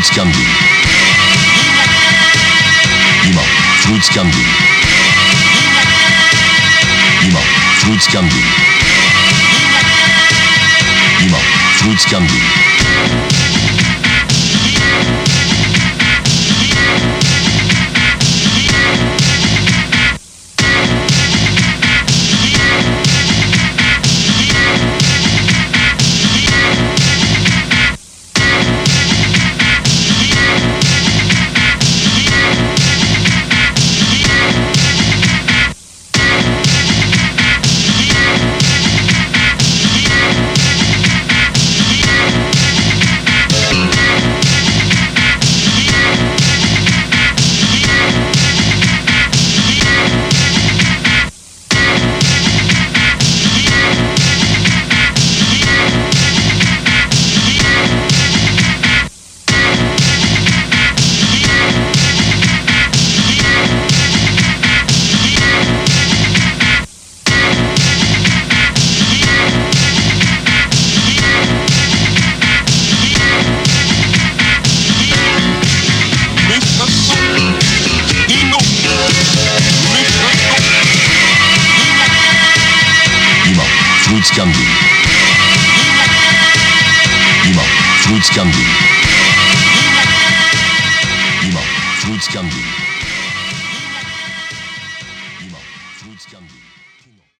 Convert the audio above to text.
ーツキャンディー。今フルーツキャンディー。今フルーツキャンディー。今フルーツキャンディー。フルーツキャンディー。今フルーツキャンディー。今フルーツキャンディー。